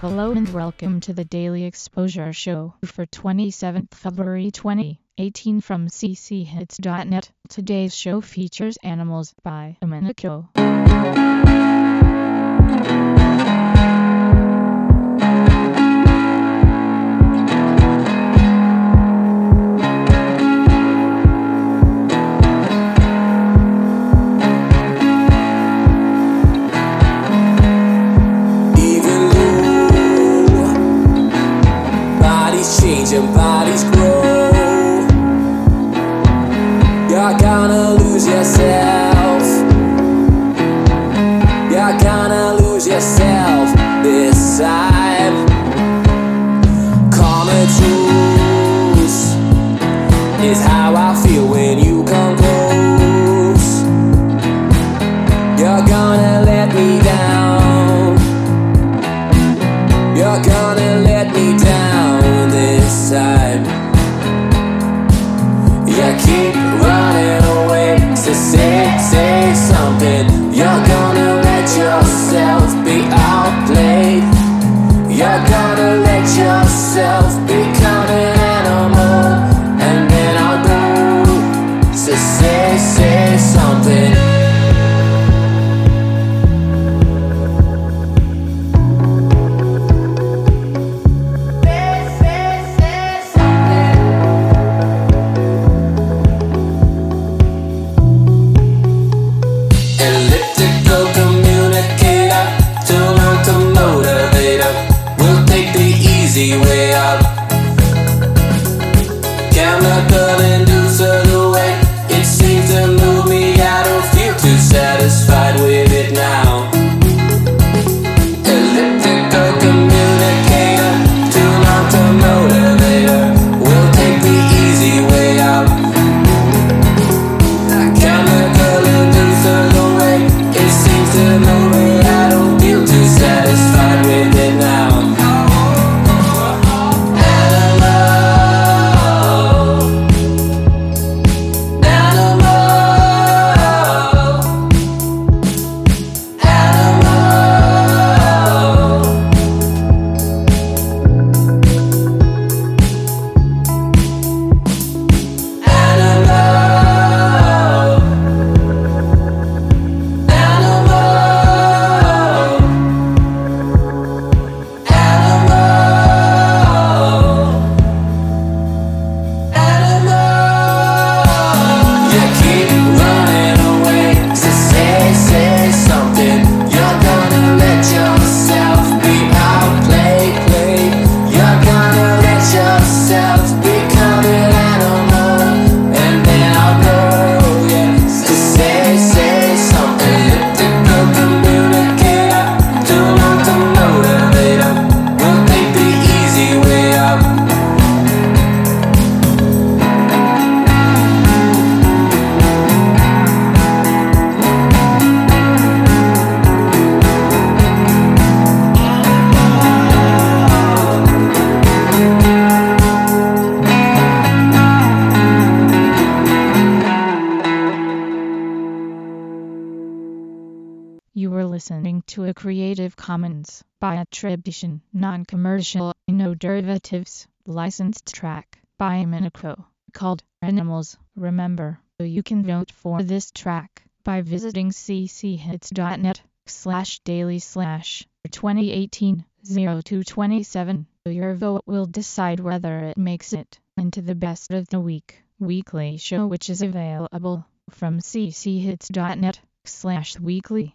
Hello and welcome to the Daily Exposure Show for 27th February 2018 from cchits.net. Today's show features Animals by Domenico. And bodies grow, you're gonna lose yourself. You're gonna lose yourself this time. Common truth is how I feel when you come close. You're gonna let me down. You're gonna You easy way out. You were listening to a Creative Commons by attribution, non-commercial, no derivatives, licensed track by Minico called Animals. Remember, you can vote for this track by visiting cchits.net slash daily slash 2018 0227. Your vote will decide whether it makes it into the best of the week weekly show which is available from cchits.net slash weekly.